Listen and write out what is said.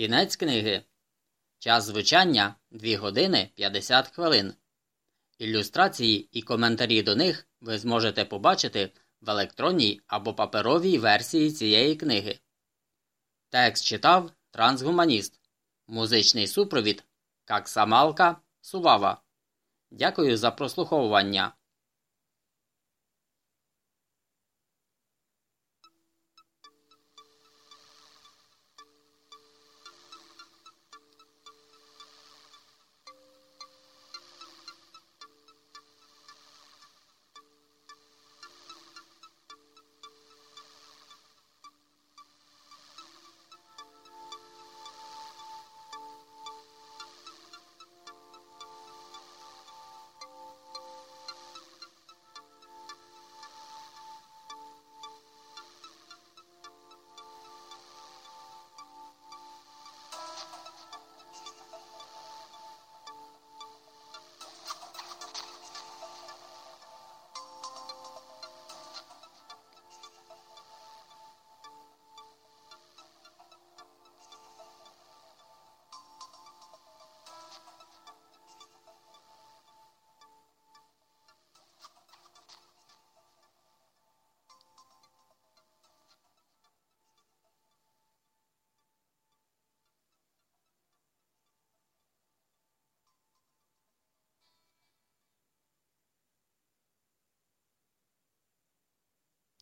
Кінець книги. Час звучання 2 години 50 хвилин. Ілюстрації і коментарі до них ви зможете побачити в електронній або паперовій версії цієї книги. Текст читав Трансгуманіст. Музичний супровід Каксамалка Сувава. Дякую за прослуховування.